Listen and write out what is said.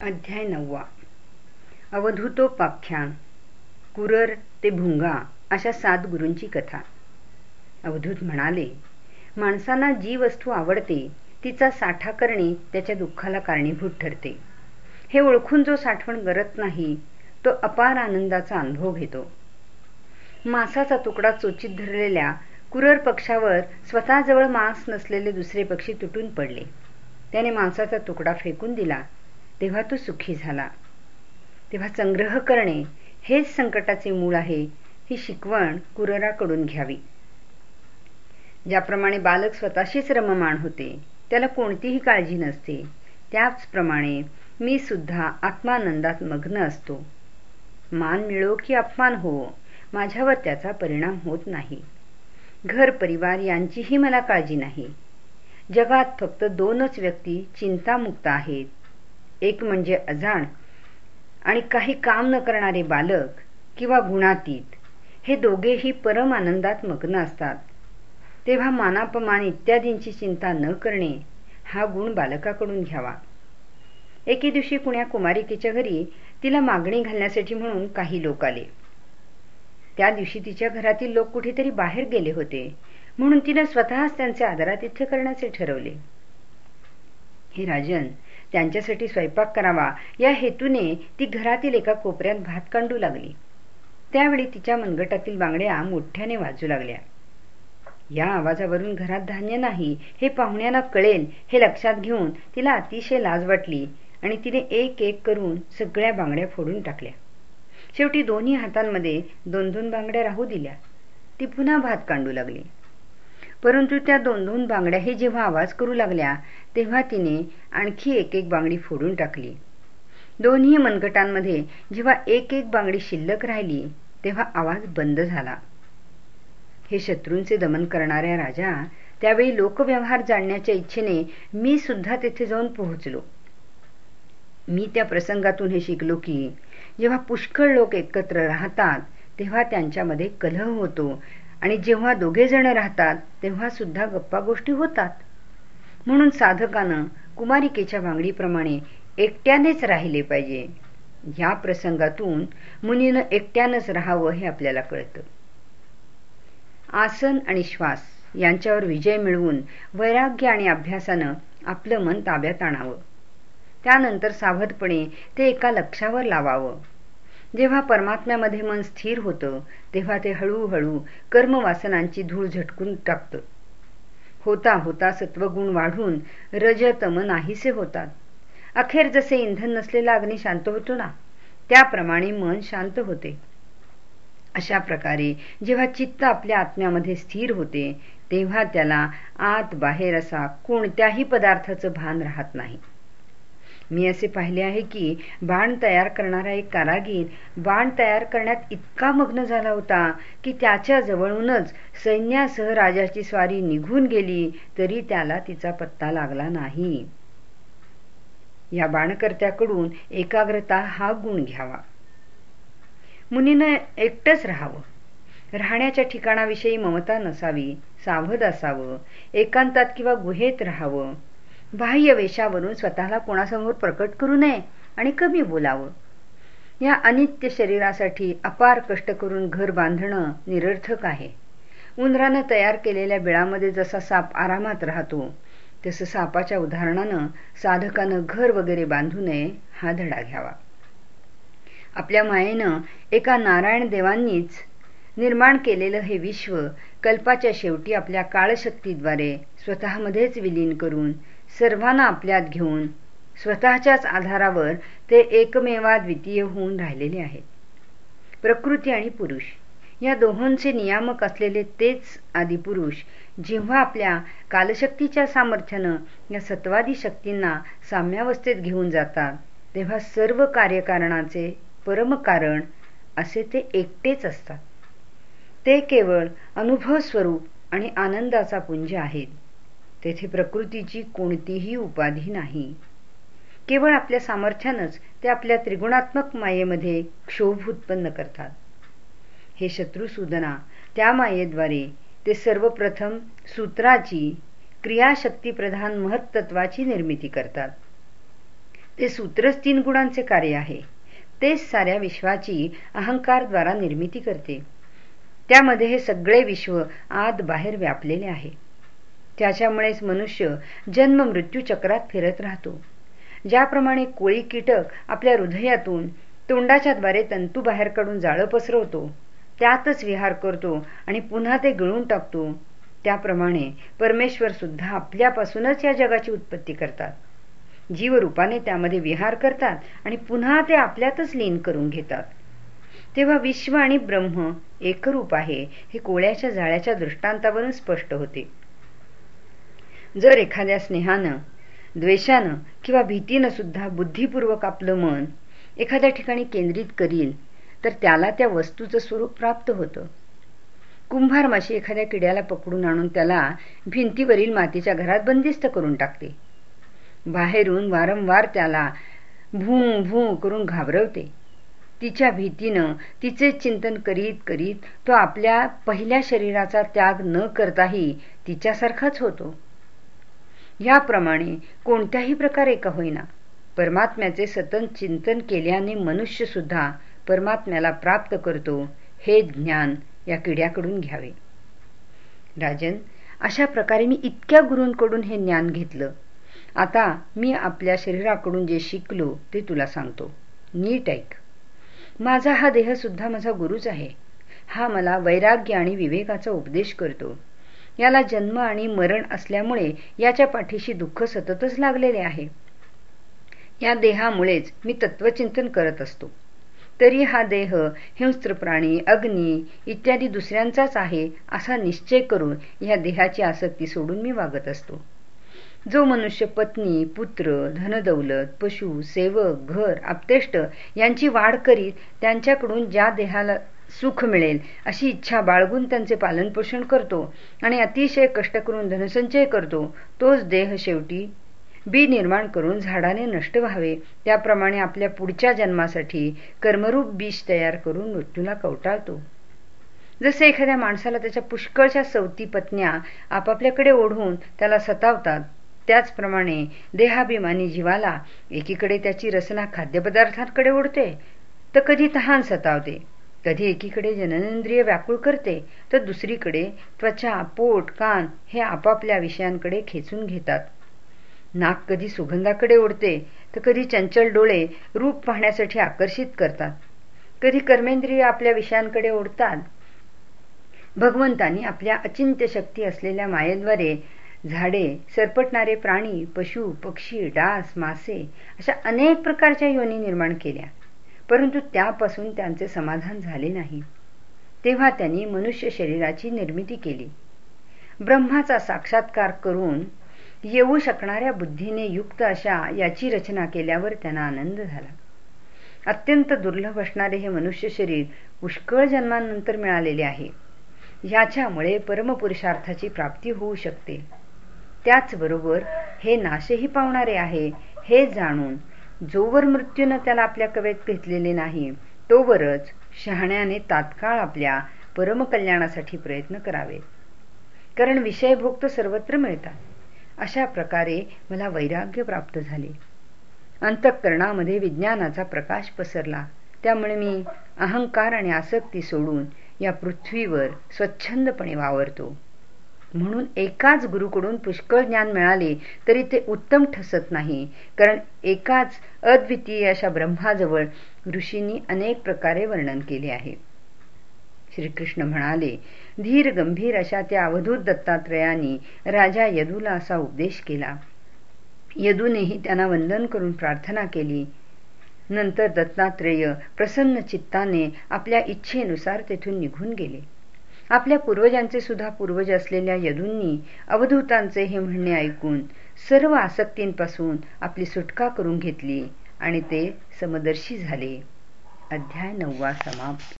अध्याय नववा. अवधूतोपाख्यान कुरर ते भुंगा अशा सात गुरूंची कथा. अवधूत म्हणाले माणसांना जी वस्तू आवडते तिचा साठा करणे त्याच्या दुःखाला कारणीभूत ठरते. हे ओळखून जो साठवण करत नाही तो अपार आनंदाचा अनुभव घेतो. मासाचा तुकडा चोचित धरलेल्या कुरर पक्षावर स्वतःजवळ मांस नसलेले दुसरे पक्षी तुटून पडले. त्याने मांसाचा तुकडा फेकून दिला तेव्हा तो सुखी झाला. तेव्हा संग्रह करणे हेच संकटाचे मूळ आहे ही शिकवण कुरराकडून घ्यावी. ज्याप्रमाणे बालक स्वतःशीच रममाण होते त्याला कोणतीही काळजी नसते त्याचप्रमाणे मी सुद्धा आत्मानंदात मग्न असतो. मान मिळो की अपमान हो माझ्यावर त्याचा परिणाम होत नाही. घर परिवार यांचीही मला काळजी नाही. जगात फक्त दोनच व्यक्ती चिंतामुक्त आहेत एक म्हणजे अजाण आणि काही काम न करणारे बालक किंवा गुणातीत हे दोघेही परम आनंदात मग्न असतात तेव्हा मानापमान इत्यादींची चिंता न करणे हा गुण बालकाकडून घ्यावा. एके दिवशी कुण्या कुमारिकेच्या घरी तिला मागणी घालण्यासाठी म्हणून काही लोक आले. त्या दिवशी तिच्या घरातील लोक कुठेतरी बाहेर गेले होते म्हणून तिने स्वतःच त्यांचे आदरातिथ्य करण्याचे ठरवले. हे राजन त्यांच्यासाठी स्वयंपाक करावा. या हेतूने ती घरातील एका कोपऱ्यात भात कांडू लागली. त्यावेळी तिच्या मनगटातील बांगड्या मोठ्याने वाजू लागल्या. या आवाजावरून घरात धान्य नाही हे पाहुण्यांना कळेल हे लक्षात घेऊन तिला अतिशय लाज वाटली आणि तिने एक एक करून सगळ्या बांगड्या फोडून टाकल्या. शेवटी दोन्ही हातांमध्ये दोन दोन बांगड्या राहू दिल्या. ती पुन्हा भात कांडू लागली. परंतु त्या दोन दोन बांगड्याही जेव्हा आवाज करू लागल्या तेव्हा तिने आणखी एक एक बांगडी फोडून टाकली. दोन्ही मनगटांमध्ये जेव्हा एक एक बांगडी शिल्लक राहिली तेव्हा आवाज बंद झाला. हे शत्रूंचे दमन करणाऱ्या राजा त्यावेळी लोकव्यवहार जाणण्याच्या इच्छेने मी सुद्धा तेथे जाऊन पोहोचलो. मी त्या प्रसंगातून हे शिकलो की जेव्हा पुष्कळ लोक एकत्र राहतात तेव्हा त्यांच्यामध्ये कलह होतो आणि जेव्हा दोघे जण राहतात तेव्हा सुद्धा गप्पा गोष्टी होतात. म्हणून साधकानं कुमारिकेच्या वांगडीप्रमाणे एकट्यानेच राहिले पाहिजे. या प्रसंगातून मुनीनं एकट्यानंच राहावं हे आपल्याला कळतं. आसन आणि श्वास यांच्यावर विजय मिळवून वैराग्य आणि अभ्यासानं आपलं मन ताब्यात आणावं. त्यानंतर सावधपणे ते एका लक्षावर लावावं. जेव्हा परमात्म्यामध्ये मन स्थिर होतं तेव्हा ते हळूहळू कर्मवासनांची धूळ झटकून टाकतं. होता होता सत्वगुण वाढून रजतम नाहीसे होतात. अखेर जसे इंधन नसलेला अग्नी शांत होतो ना त्याप्रमाणे मन शांत होते. अशा प्रकारे जेव्हा चित्त आपल्या आत्म्यामध्ये स्थिर होते तेव्हा त्याला आत बाहेर असा कोणत्याही पदार्थाचं भान राहत नाही. मी असे पाहिले आहे की बाण तयार करणारा एक कारागीर बाण तयार करण्यात इतका मग्न झाला होता की त्याच्या जवळूनच सैन्यासह राजाची स्वारी निघून गेली तरी त्याला तिचा पत्ता लागला नाही. या बाणकर्त्याकडून एकाग्रता हा गुण घ्यावा. मुनीनं एकटंच राहावं. राहण्याच्या ठिकाणाविषयी ममता नसावी सावध असावं एकांतात किंवा गुहेत राहावं. बाह्य वेशावरून स्वतःला कोणासमोर प्रकट करू नये आणि कमी बोलावं. या अनित्य शरीरासाठी अपार कष्ट करून घर बांधणं निरर्थक आहे. उंदरानं तयार केलेल्या बिळामध्ये जसा साप आरामात राहतो तसं सापाच्या उदाहरणानं साधकानं घर वगैरे बांधू नये हा धडा घ्यावा. आपल्या मायेनं एका नारायण देवांनीच निर्माण केलेलं हे विश्व कल्पाच्या शेवटी आपल्या काळशक्तीद्वारे स्वतःमध्येच विलीन करून सर्वांना आपल्यात घेऊन स्वतःच्याच आधारावर ते एकमेवा द्वितीय होऊन राहिलेले आहेत. प्रकृती आणि पुरुष या दोहोंचे नियामक असलेले तेच आदिपुरुष जेव्हा आपल्या कालशक्तीच्या सामर्थ्यानं या सत्वादी शक्तींना साम्यावस्थेत घेऊन जातात तेव्हा सर्व कार्यकारणाचे परमकारण असे ते एकटेच असतात. ते केवळ अनुभव स्वरूप आणि आनंदाचा पुंज आहेत. तेथे प्रकृतीची कोणतीही उपाधी नाही. केवळ आपल्या सामर्थ्यानंच ते आपल्या त्रिगुणात्मक मायेमध्ये क्षोभ उत्पन्न करतात. हे शत्रुसूदना त्या मायेद्वारे ते सर्वप्रथम सूत्राची क्रियाशक्तीप्रधान महत्त्वाची निर्मिती करतात. ते सूत्रच तीन गुणांचे कार्य आहे. तेच साऱ्या विश्वाची अहंकारद्वारा निर्मिती करते. त्यामध्ये हे सगळे विश्व आत बाहेर व्यापलेले आहे. त्याच्यामुळेच मनुष्य जन्म मृत्यू चक्रात फिरत राहतो. ज्याप्रमाणे कोळी कीटक आपल्या हृदयातून तोंडाच्या द्वारे तंतू बाहेर काढून जाळं पसरवतो त्यातच विहार करतो आणि पुन्हा ते गिळून टाकतो. त्याप्रमाणे परमेश्वर सुद्धा आपल्यापासूनच या जगाची उत्पत्ती करतात. जीवरूपाने त्यामध्ये विहार करतात आणि पुन्हा ते आपल्यातच लीन करून घेतात. तेव्हा विश्व आणि ब्रह्म एकरूप आहे हे कोळ्याच्या जाळ्याच्या दृष्टांतावरून स्पष्ट होते. जर एखाद्या स्नेहानं द्वेषानं किंवा भीतीनं सुद्धा बुद्धिपूर्वक आपलं मन एखाद्या ठिकाणी केंद्रित करील तर त्याला त्या वस्तूचं स्वरूप प्राप्त होतं. कुंभार माशी एखाद्या किड्याला पकडून आणून त्याला भिंतीवरील मातीच्या घरात बंदिस्त करून टाकते. बाहेरून वारंवार त्याला भू भू करून घाबरवते. तिच्या भीतीनं तिचे चिंतन करीत करीत तो आपल्या पहिल्या शरीराचा त्याग न करताही तिच्यासारखाच होतो. याप्रमाणे कोणत्याही प्रकारे का होईना. परमात्म्याचे सतत चिंतन केल्याने मनुष्य सुद्धा परमात्म्याला प्राप्त करतो हे ज्ञान या किड्याकडून घ्यावे. राजन अशा प्रकारे मी इतक्या गुरूंकडून हे ज्ञान घेतलं. आता मी आपल्या शरीराकडून जे शिकलो ते तुला सांगतो. नीट ऐक. माझा हा देह सुद्धा माझा गुरुच आहे. हा मला वैराग्य आणि विवेकाचा उपदेश करतो. याला जन्म आणि मरण असल्यामुळे याच्या पाठीशी दुःख सततच लागलेले आहे. या देहामुळेच मी तत्वचिंतन करत असतो. तरी हा देह हिंस्त्र प्राणी अग्नी इत्यादी दुसऱ्यांचाच आहे असा निश्चय करून या देहाची आसक्ती सोडून मी वागत असतो. जो मनुष्य पत्नी पुत्र धनदौलत पशु सेवक घर आपतेष्ट यांची वाढ करीत त्यांच्याकडून ज्या देहाला सुख मिळेल. अशी इच्छा बाळगून त्यांचे पालनपोषण करतो आणि अतिशय कष्ट करून धनसंचय करतो. तोच देह शेवटी बी निर्माण करून झाडाने नष्ट व्हावे. त्याप्रमाणे आपल्या पुढच्या जन्मासाठी कर्मरूप बीज तयार करून मृत्यूला कवटाळतो. जसे एखाद्या माणसाला त्याच्या पुष्कळच्या सवती पत्न्या आपापल्याकडे ओढून त्याला सतावतात त्याचप्रमाणे देहाभिमानी जीवाला एकीकडे त्याची रचना खाद्यपदार्थांकडे ओढते तर कधी तहान सतावते. कधी एकीकडे जननेंद्रिय व्याकुळ करते तर दुसरीकडे त्वचा पोट कान हे आपापल्या विषयांकडे खेचून घेतात. नाक कधी सुगंधाकडे ओढते तर कधी चंचल डोळे रूप पाहण्यासाठी आकर्षित करतात. कधी कर्मेंद्रिय आपल्या विषयांकडे ओढतात. भगवंतांनी आपल्या अचिंत्य शक्ती असलेल्या मायेद्वारे झाडे सरपटणारे प्राणी पशु पक्षी डास मासे अशा अनेक प्रकारच्या योनी निर्माण केल्या. परंतु त्यापासून त्यांचे समाधान झाले नाही. तेव्हा त्यांनी मनुष्य शरीराची निर्मिती केली. ब्रह्माचा साक्षात्कार करून येऊ शकणाऱ्या बुद्धीने युक्त अशा याची रचना केल्यावर त्यांना आनंद झाला. अत्यंत दुर्लभ असणारे हे मनुष्य शरीर पुष्कळ जन्मांनंतर मिळालेले आहे. याच्यामुळे परमपुरुषार्थाची प्राप्ती होऊ शकते. त्याचबरोबर हे नाशही पावणारे आहे हे जाणून जोवर मृत्यूनं त्याला आपल्या कवेत घेतलेले नाही तोवरच शहाण्याने तात्काळ आपल्या परमकल्याणासाठी प्रयत्न करावेत. कारण विषयभोग तर सर्वत्र मिळतात. अशा प्रकारे मला वैराग्य प्राप्त झाले. अंतःकरणामध्ये विज्ञानाचा प्रकाश पसरला. त्यामुळे मी अहंकार आणि आसक्ती सोडून या पृथ्वीवर स्वच्छंदपणे वावरतो. म्हणून एकाच गुरुकडून पुष्कळ ज्ञान मिळाले तरी ते उत्तम ठसत नाही. कारण एकाच अद्वितीय अशा ब्रह्माजवळ ऋषींनी अनेक प्रकारे वर्णन केले आहे. श्रीकृष्ण म्हणाले धीर गंभीर अशा त्या अवधूत दत्तात्रयाने राजा यदूला असा उपदेश केला. यदूनेही त्यांना वंदन करून प्रार्थना केली. नंतर दत्तात्रेय प्रसन्न चित्ताने आपल्या इच्छेनुसार तेथून निघून गेले. आपल्या पूर्वजांचे सुद्धा पूर्वज असलेल्या यदूंनी अवधूतांचे हे म्हणणे ऐकून सर्व आसक्तींपासून आपली सुटका करून घेतली आणि ते समदर्शी झाले. अध्याय नववा समाप्त.